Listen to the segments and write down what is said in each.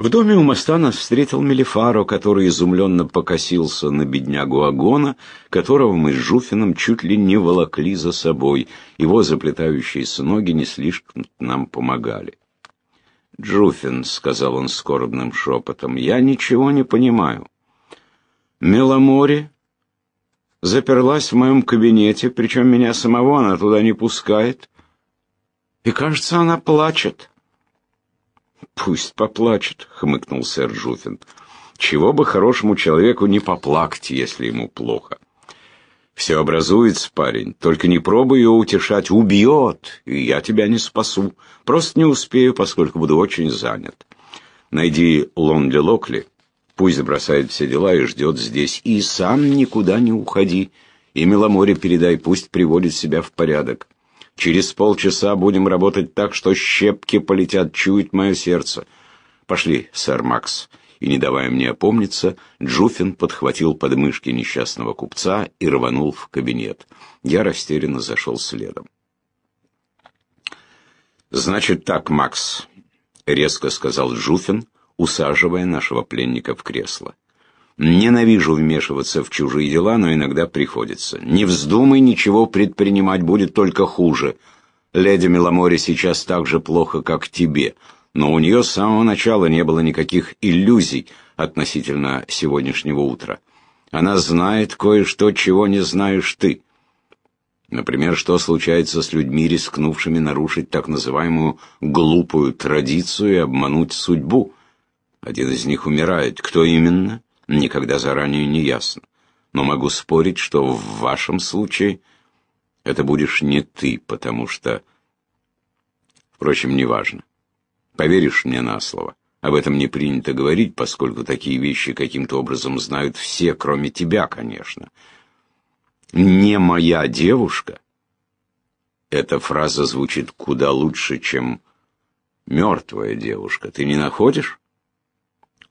В доме у моста нас встретил Мелифаро, который изумленно покосился на беднягу Агона, которого мы с Жуфином чуть ли не волокли за собой. Его заплетающиеся ноги не слишком нам помогали. «Джуфин», — сказал он скорбным шепотом, — «я ничего не понимаю. Меломори заперлась в моем кабинете, причем меня самого она туда не пускает. И, кажется, она плачет». «Пусть поплачет», — хмыкнул сэр Жуфин. «Чего бы хорошему человеку не поплакать, если ему плохо?» «Все образуется, парень, только не пробуй ее утешать, убьет, и я тебя не спасу. Просто не успею, поскольку буду очень занят. Найди Лонли Локли, пусть забросает все дела и ждет здесь, и сам никуда не уходи, и Меломоре передай, пусть приводит себя в порядок». Через полчаса будем работать так, что щепки полетят, чуять мое сердце. Пошли, сэр Макс. И, не давая мне опомниться, Джуфин подхватил подмышки несчастного купца и рванул в кабинет. Я растерянно зашел следом. «Значит так, Макс», — резко сказал Джуфин, усаживая нашего пленника в кресло. Ненавижу вмешиваться в чужие дела, но иногда приходится. Не вздумай ничего предпринимать, будет только хуже. Леди Меломори сейчас так же плохо, как тебе, но у нее с самого начала не было никаких иллюзий относительно сегодняшнего утра. Она знает кое-что, чего не знаешь ты. Например, что случается с людьми, рискнувшими нарушить так называемую «глупую традицию» и обмануть судьбу. Один из них умирает. Кто именно? Никогда заранее не ясно. Но могу спорить, что в вашем случае это будешь не ты, потому что... Впрочем, неважно. Поверишь мне на слово? Об этом не принято говорить, поскольку такие вещи каким-то образом знают все, кроме тебя, конечно. «Не моя девушка» Эта фраза звучит куда лучше, чем «мертвая девушка». Ты не находишь?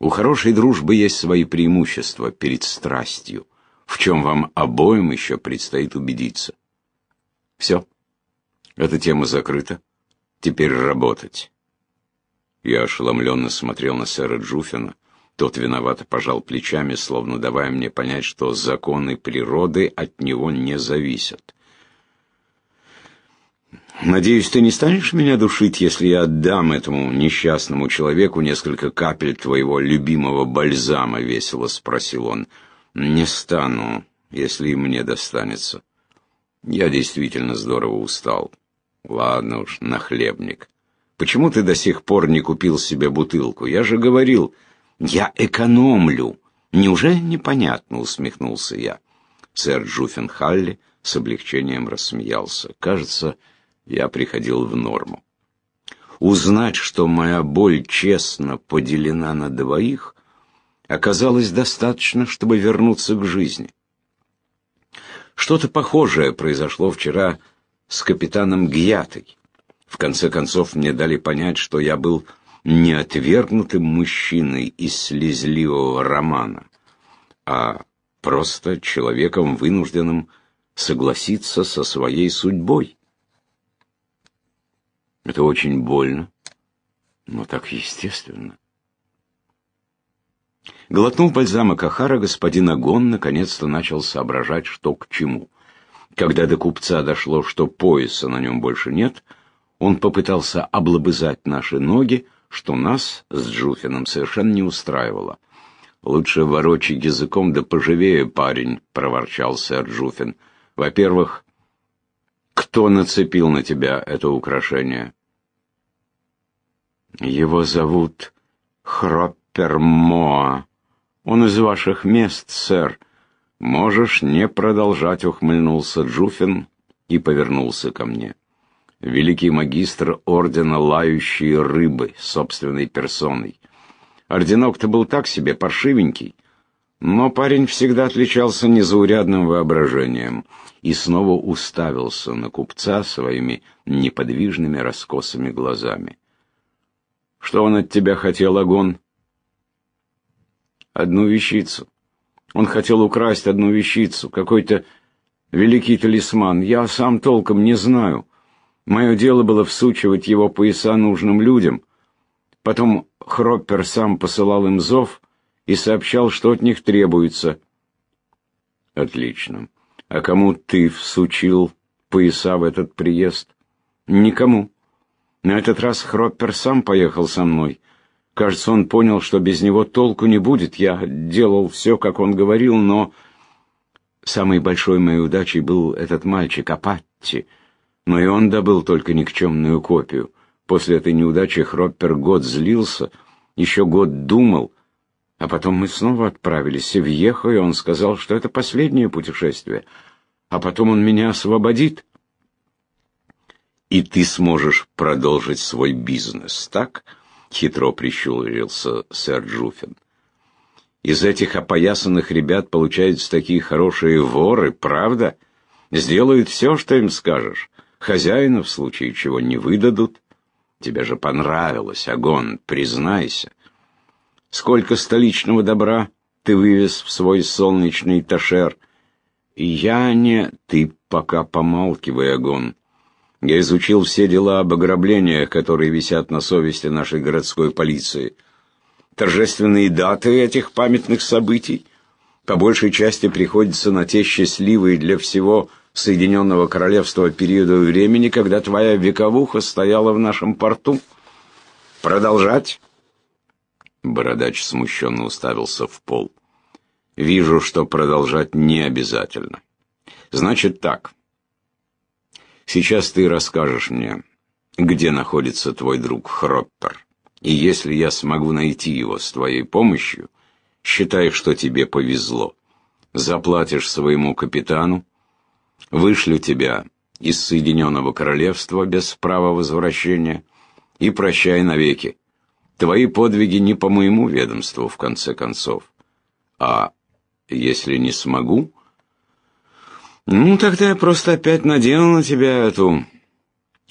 У хорошей дружбы есть свои преимущества перед страстью, в чем вам обоим еще предстоит убедиться. Все. Эта тема закрыта. Теперь работать. Я ошеломленно смотрел на сэра Джуфина. Тот виновато пожал плечами, словно давая мне понять, что законы природы от него не зависят. Надеюсь, ты не станешь меня душить, если я отдам этому несчастному человеку несколько капель твоего любимого бальзама, весело спросил он. Не стану, если и мне достанется. Я действительно здорово устал. Ладно уж, нахлебник. Почему ты до сих пор не купил себе бутылку? Я же говорил, я экономлю. Неужели непонятно, усмехнулся я. Сэр Джуффин Халли с облегчением рассмеялся. Кажется, я приходил в норму. Узнать, что моя боль честно поделена на двоих, оказалось достаточно, чтобы вернуться к жизни. Что-то похожее произошло вчера с капитаном Гьятой. В конце концов, мне дали понять, что я был не отвергнутым мужчиной из слезливого романа, а просто человеком, вынужденным согласиться со своей судьбой. Это очень больно, но так естественно. Глотнув бальзама Кахара, господин Агон наконец-то начал соображать, что к чему. Когда до купца дошло, что пояса на нем больше нет, он попытался облобызать наши ноги, что нас с Джуфином совершенно не устраивало. «Лучше ворочи языком да поживее, парень», — проворчал сэр Джуфин. «Во-первых, кто нацепил на тебя это украшение?» Его зовут Хроппермоа. Он из ваших мест, сэр. Можешь не продолжать, ухмыльнулся Джуфин и повернулся ко мне. Великий магистр ордена лающие рыбы собственной персоной. Орденок-то был так себе, паршивенький, но парень всегда отличался незаурядным воображением и снова уставился на купца своими неподвижными раскосыми глазами. Что он от тебя хотел, Агон? Одну вещицу. Он хотел украсть одну вещицу, какой-то великий талисман. Я сам толком не знаю. Мое дело было всучивать его пояса нужным людям. Потом Хроппер сам посылал им зов и сообщал, что от них требуется. Отлично. А кому ты всучил пояса в этот приезд? Никому. На этот раз Хроппер сам поехал со мной. Кажется, он понял, что без него толку не будет. Я делал все, как он говорил, но... Самой большой моей удачей был этот мальчик, Апатти. Но и он добыл только никчемную копию. После этой неудачи Хроппер год злился, еще год думал, а потом мы снова отправились в Ехо, и он сказал, что это последнее путешествие, а потом он меня освободит. И ты сможешь продолжить свой бизнес, так? Хитро прищурился сэр Джуфин. Из этих опоясанных ребят получаются такие хорошие воры, правда? Сделают все, что им скажешь. Хозяина в случае чего не выдадут. Тебе же понравилось, Агон, признайся. Сколько столичного добра ты вывез в свой солнечный ташер? Я не... Ты пока помалкивай, Агон. Я изучил все дела об ограблениях, которые висят на совести нашей городской полиции торжественные даты этих памятных событий по большей части приходятся на те счастливые для всего Соединенного Королевства периода времени, когда твоя вековуха стояла в нашем порту. Продолжать?» Бородач смущенно уставился в пол. «Вижу, что продолжать не обязательно. Значит так. Сейчас ты расскажешь мне, где находится твой друг Хроппер. И если я смогу найти его с твоей помощью, считай, что тебе повезло. Заплатишь своему капитану, вышлю тебя из Соединенного Королевства без права возвращения и прощай навеки. Твои подвиги не по моему ведомству, в конце концов. А если не смогу, ну, тогда я просто опять надену на тебя эту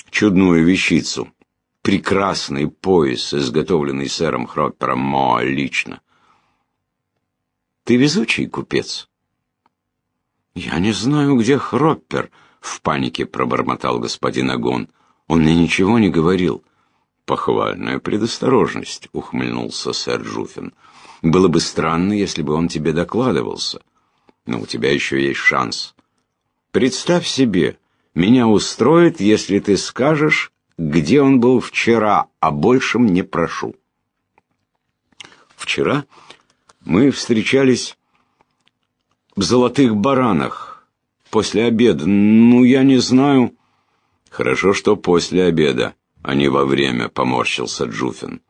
чудную вещицу прекрасный пояс, изготовленный сэром Хроппером Моа лично. Ты везучий купец. Я не знаю, где Хроппер, в панике пробормотал господин Агон. Он мне ничего не говорил. Похвальная предосторожность, ухмыльнулся сэр Жуфин. Было бы странно, если бы он тебе докладывался. Но у тебя еще есть шанс. Представь себе, меня устроит, если ты скажешь, где он был вчера, а большем не прошу. Вчера мы встречались в Золотых Баранах после обеда. Ну, я не знаю. Хорошо, что после обеда, а не во время, поморщился Джуфин.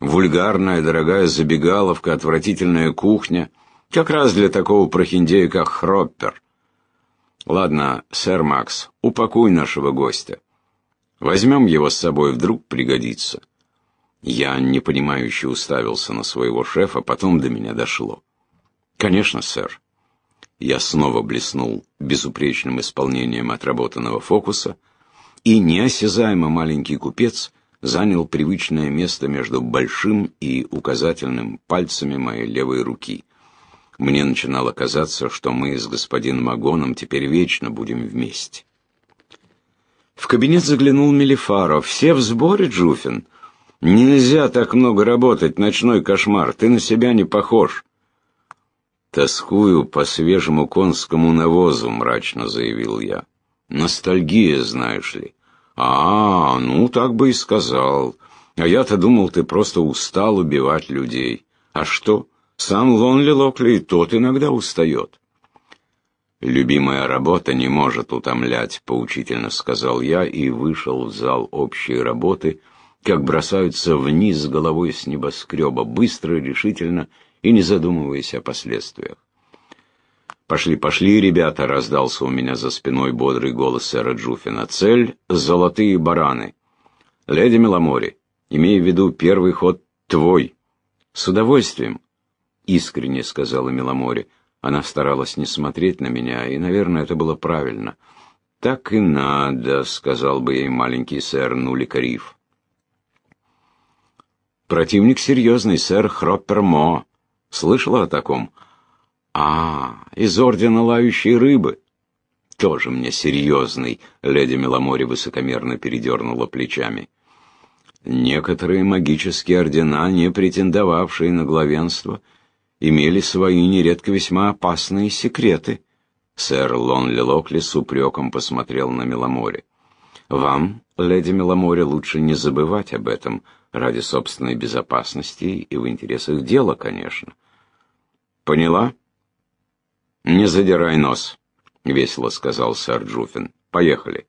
Вульгарная, дорогая забегаловка, отвратительная кухня. Как раз для такого прохиндея, как Хроппер. Ладно, сэр Макс, упакуй нашего гостя. Возьмем его с собой, вдруг пригодится. Я непонимающе уставился на своего шефа, потом до меня дошло. Конечно, сэр. Я снова блеснул безупречным исполнением отработанного фокуса, и неосязаемо маленький купец занял привычное место между большим и указательным пальцами моей левой руки. Мне начинало казаться, что мы с господином Агоном теперь вечно будем вместе. В кабинет заглянул Мелифаров. «Все в сборе, Джуфин?» «Нельзя так много работать, ночной кошмар. Ты на себя не похож». «Тоскую по свежему конскому навозу», — мрачно заявил я. «Ностальгия, знаешь ли». «А, ну так бы и сказал. А я-то думал, ты просто устал убивать людей. А что, сам Лонли Локли и тот иногда устает». «Любимая работа не может утомлять», — поучительно сказал я и вышел в зал общей работы, как бросаются вниз головой с небоскреба, быстро, решительно и не задумываясь о последствиях. «Пошли, пошли, ребята!» — раздался у меня за спиной бодрый голос сэра Джуфина. «Цель — золотые бараны. Леди Меломори, имей в виду, первый ход твой». «С удовольствием», — искренне сказала Меломори. Она старалась не смотреть на меня, и, наверное, это было правильно. «Так и надо», — сказал бы ей маленький сэр Нуликариф. «Противник серьезный, сэр Хроппер Мо. Слышала о таком?» «А, из ордена лающей рыбы». «Тоже мне серьезный», — леди Меломори высокомерно передернула плечами. Некоторые магические ордена, не претендовавшие на главенство, имели свои нередко весьма опасные секреты. Сэр Лонли Локли с упреком посмотрел на Меломоре. «Вам, леди Меломоре, лучше не забывать об этом, ради собственной безопасности и в интересах дела, конечно». «Поняла?» «Не задирай нос», — весело сказал сэр Джуфин. «Поехали.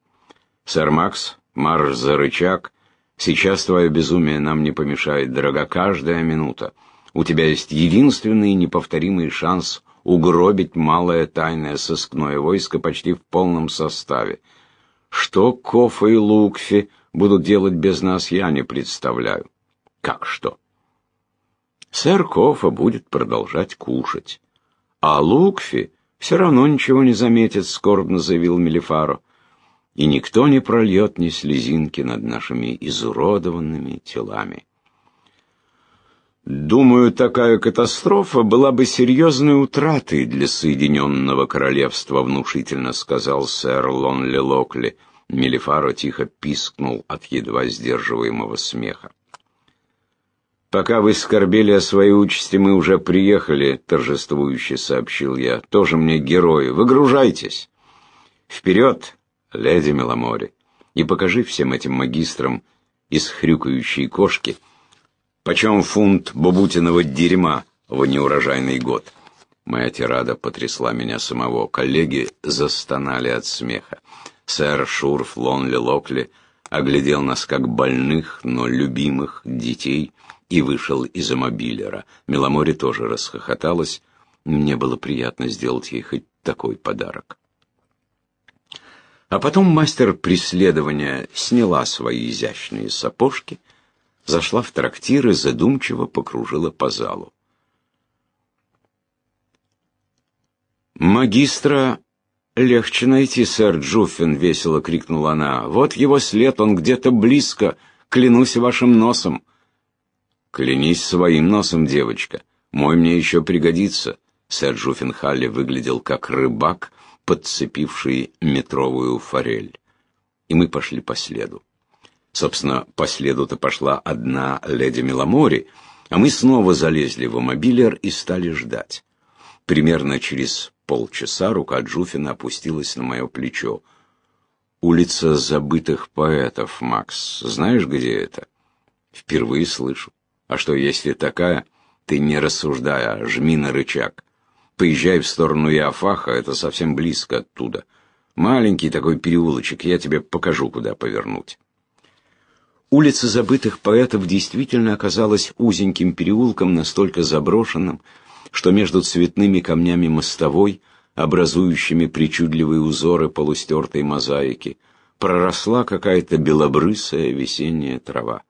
Сэр Макс, марш за рычаг. Сейчас твое безумие нам не помешает, дорога, каждая минута. У тебя есть единственный неповторимый шанс угробить малое тайное сыскное войско почти в полном составе. Что Кофа и Лукфи будут делать без нас, я не представляю. Как что? Сэр Кофа будет продолжать кушать. А Лукфи все равно ничего не заметит, скорбно заявил Мелифаро. И никто не прольет ни слезинки над нашими изуродованными телами. Думаю, такая катастрофа была бы серьезной утратой для Соединенного Королевства, внушительно сказал сэр Лонли Локли. Мелифаро тихо пискнул от едва сдерживаемого смеха. «Пока вы скорбели о своей участи, мы уже приехали», — торжествующе сообщил я. «Тоже мне герои. Выгружайтесь!» «Вперед, леди Меломори, и покажи всем этим магистрам из хрюкающей кошки, почем фунт бабутиного дерьма в неурожайный год». Моя тирада потрясла меня самого. Коллеги застонали от смеха. Сэр Шурф Лонли Локли оглядел нас как больных, но любимых детей — и вышел из мобилера. Меломори тоже расхохоталась. Мне было приятно сделать ей хоть такой подарок. А потом мастер преследования сняла свои изящные сапожки, зашла в трактир и задумчиво покружила по залу. «Магистра легче найти, сэр Джуффин!» — весело крикнула она. «Вот его след, он где-то близко, клянусь вашим носом!» «Клянись своим носом, девочка. Мой мне еще пригодится». Сэр Жуффенхалли выглядел как рыбак, подцепивший метровую форель. И мы пошли по следу. Собственно, по следу-то пошла одна леди Меломори, а мы снова залезли в мобилер и стали ждать. Примерно через полчаса рука Джуфина опустилась на мое плечо. «Улица забытых поэтов, Макс. Знаешь, где это?» «Впервые слышу. А что, если такая, ты не рассуждай, а жми на рычаг. Поезжай в сторону Иофаха, это совсем близко оттуда. Маленький такой переулочек, я тебе покажу, куда повернуть. Улица забытых поэтов действительно оказалась узеньким переулком, настолько заброшенным, что между цветными камнями мостовой, образующими причудливые узоры полустертой мозаики, проросла какая-то белобрысая весенняя трава.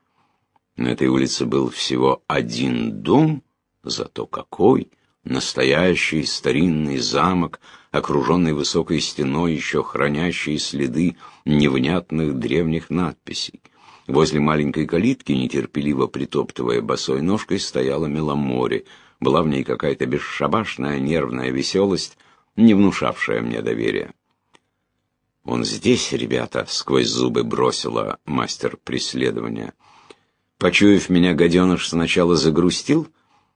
На этой улице был всего один дом, зато какой! Настоящий старинный замок, окруженный высокой стеной, еще хранящий следы невнятных древних надписей. Возле маленькой калитки, нетерпеливо притоптывая босой ножкой, стояла Меломори. Была в ней какая-то бесшабашная нервная веселость, не внушавшая мне доверия. «Он здесь, ребята!» — сквозь зубы бросила мастер преследования — Почуяв меня, гаденыш сначала загрустил,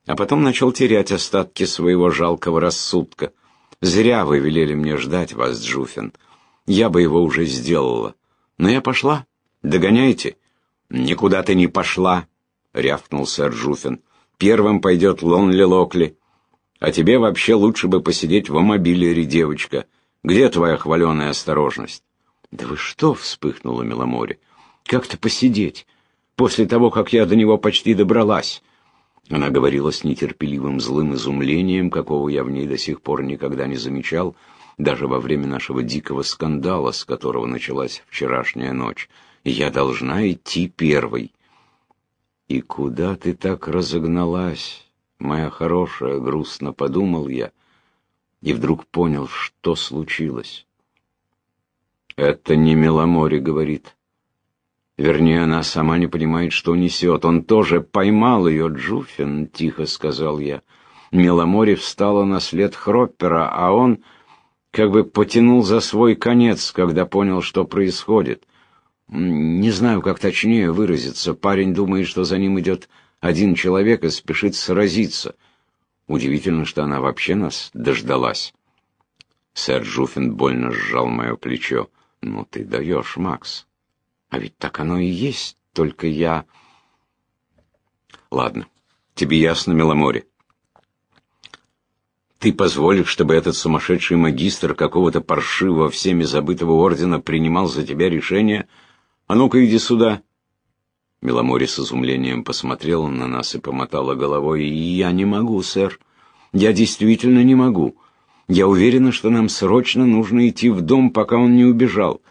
а потом начал терять остатки своего жалкого рассудка. Зря вы велели мне ждать вас, Джуфин. Я бы его уже сделала. Но я пошла. Догоняйте. Никуда ты не пошла, рявкнул сэр Джуфин. Первым пойдет Лонли Локли. А тебе вообще лучше бы посидеть в мобилере, девочка. Где твоя хваленая осторожность? Да вы что, вспыхнула Меломори. Как-то посидеть? после того, как я до него почти добралась. Она говорила с нетерпеливым злым изумлением, какого я в ней до сих пор никогда не замечал, даже во время нашего дикого скандала, с которого началась вчерашняя ночь. Я должна идти первой. «И куда ты так разогналась, моя хорошая?» — грустно подумал я, и вдруг понял, что случилось. «Это не Меломори», — говорит. Вернее, она сама не понимает, что несет. Он тоже поймал ее, Джуфин, — тихо сказал я. Меломори встала на след Хроппера, а он как бы потянул за свой конец, когда понял, что происходит. Не знаю, как точнее выразиться. Парень думает, что за ним идет один человек и спешит сразиться. Удивительно, что она вообще нас дождалась. Сэр Жуфин больно сжал мое плечо. «Ну ты даешь, Макс. А ведь так оно и есть, только я...» «Ладно, тебе ясно, Меломоре. Ты позволишь, чтобы этот сумасшедший магистр какого-то паршивого всеми забытого ордена принимал за тебя решение? А ну-ка иди сюда!» Меломори с изумлением посмотрела на нас и помотала головой. «Я не могу, сэр. Я действительно не могу. Я уверена, что нам срочно нужно идти в дом, пока он не убежал.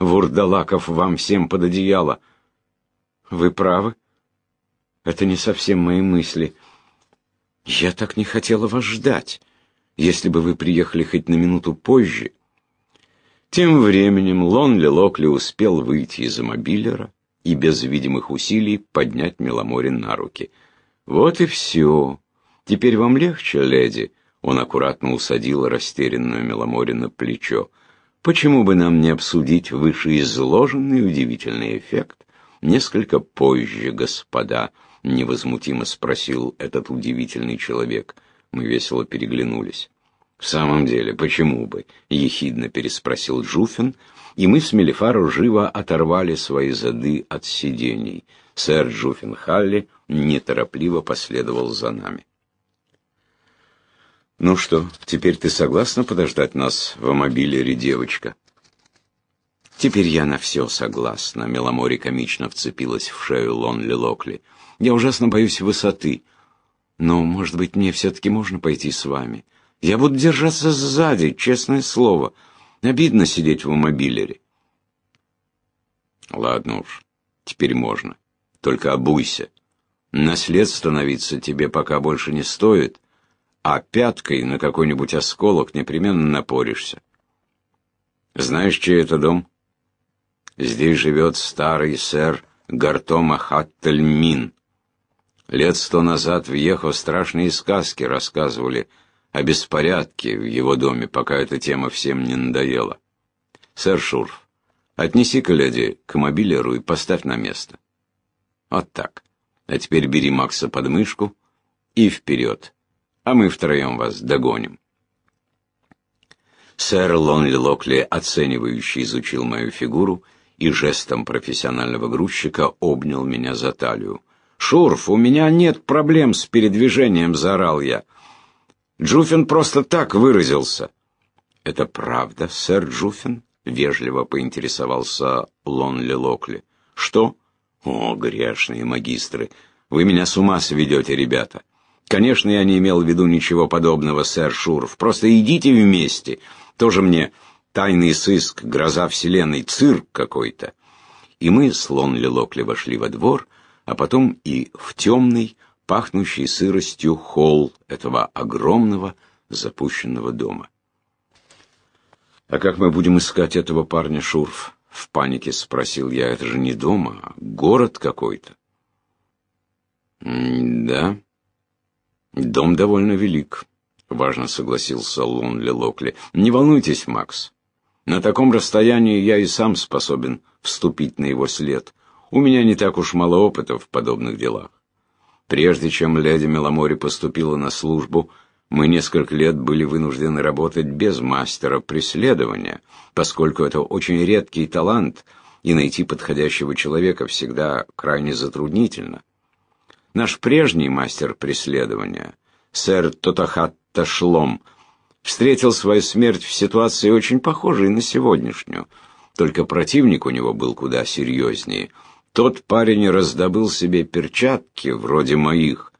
Вурдалаков вам всем под одеяло. Вы правы. Это не совсем мои мысли. Я так не хотела вас ждать. Если бы вы приехали хоть на минуту позже... Тем временем Лонли Локли успел выйти из мобилера и без видимых усилий поднять Меломорин на руки. «Вот и все. Теперь вам легче, леди?» Он аккуратно усадил растерянную Меломори на плечо. Почему бы нам не обсудить вышеизложенный удивительный эффект несколько позже, господа? Невозмутимо спросил этот удивительный человек. Мы весело переглянулись. В самом деле, почему бы? Ехидно переспросил Джуфин, и мы с Мелифару живо оторвали свои зады от сидений. Сэр Джуфин Халли неторопливо последовал за нами. «Ну что, теперь ты согласна подождать нас в мобилере, девочка?» «Теперь я на все согласна», — Меломори комично вцепилась в шею Лонли Локли. «Я ужасно боюсь высоты. Но, может быть, мне все-таки можно пойти с вами? Я буду держаться сзади, честное слово. Обидно сидеть в мобилере». «Ладно уж, теперь можно. Только обуйся. Наслед становиться тебе пока больше не стоит, а пяткой на какой-нибудь осколок непременно напоришься. Знаешь, чей это дом? Здесь живет старый сэр Гартома Хаттельмин. Лет сто назад в Ехо страшные сказки рассказывали о беспорядке в его доме, пока эта тема всем не надоела. Сэр Шурф, отнеси-ка леди к мобилеру и поставь на место. Вот так. А теперь бери Макса под мышку и вперед а мы втроем вас догоним. Сэр Лонли Локли, оценивающе изучил мою фигуру и жестом профессионального грузчика обнял меня за талию. «Шурф, у меня нет проблем с передвижением», — заорал я. Джуфин просто так выразился. «Это правда, сэр Джуфин?» — вежливо поинтересовался Лонли Локли. «Что?» «О, грешные магистры! Вы меня с ума сведете, ребята!» Конечно, я не имел в виду ничего подобного, сэр Шуров. Просто идите вместе. Тоже мне тайный сыск, гроза вселенной, цирк какой-то. И мы с Лонли Локли вошли во двор, а потом и в темный, пахнущий сыростью холл этого огромного запущенного дома. «А как мы будем искать этого парня, Шурф?» — в панике спросил я. «Это же не дома, а город какой-то». «Да», «Дом довольно велик», — важно согласился Лонли Локли. «Не волнуйтесь, Макс. На таком расстоянии я и сам способен вступить на его след. У меня не так уж мало опыта в подобных делах. Прежде чем леди Меломори поступила на службу, мы несколько лет были вынуждены работать без мастера преследования, поскольку это очень редкий талант, и найти подходящего человека всегда крайне затруднительно. Наш прежний мастер преследования, сэр Тотахат Ташлом, встретил свою смерть в ситуации очень похожей на сегодняшнюю, только противник у него был куда серьезнее. Тот парень раздобыл себе перчатки, вроде моих.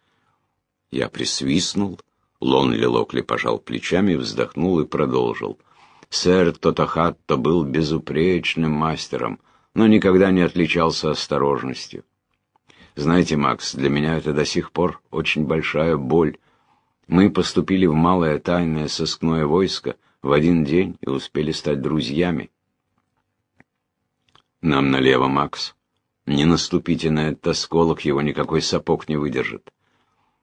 Я присвистнул, Лонли Локли пожал плечами, вздохнул и продолжил. Сэр Тотахатто был безупречным мастером, но никогда не отличался осторожностью. Знаете, Макс, для меня это до сих пор очень большая боль. Мы поступили в малое тайное сыскное войско в один день и успели стать друзьями. Нам налево, Макс. Не наступите на этот осколок, его никакой сапог не выдержит.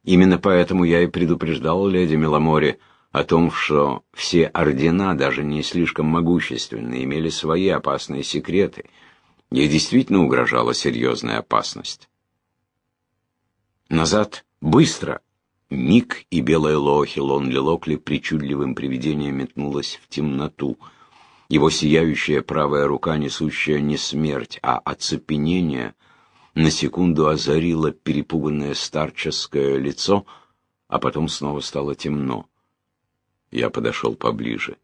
Именно поэтому я и предупреждал леди Меломоре о том, что все ордена, даже не слишком могущественные, имели свои опасные секреты — Ей действительно угрожала серьезная опасность. «Назад! Быстро!» Миг и белая Лоохи Лонли Локли причудливым привидением метнулась в темноту. Его сияющая правая рука, несущая не смерть, а оцепенение, на секунду озарила перепуганное старческое лицо, а потом снова стало темно. Я подошел поближе.